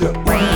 Yeah.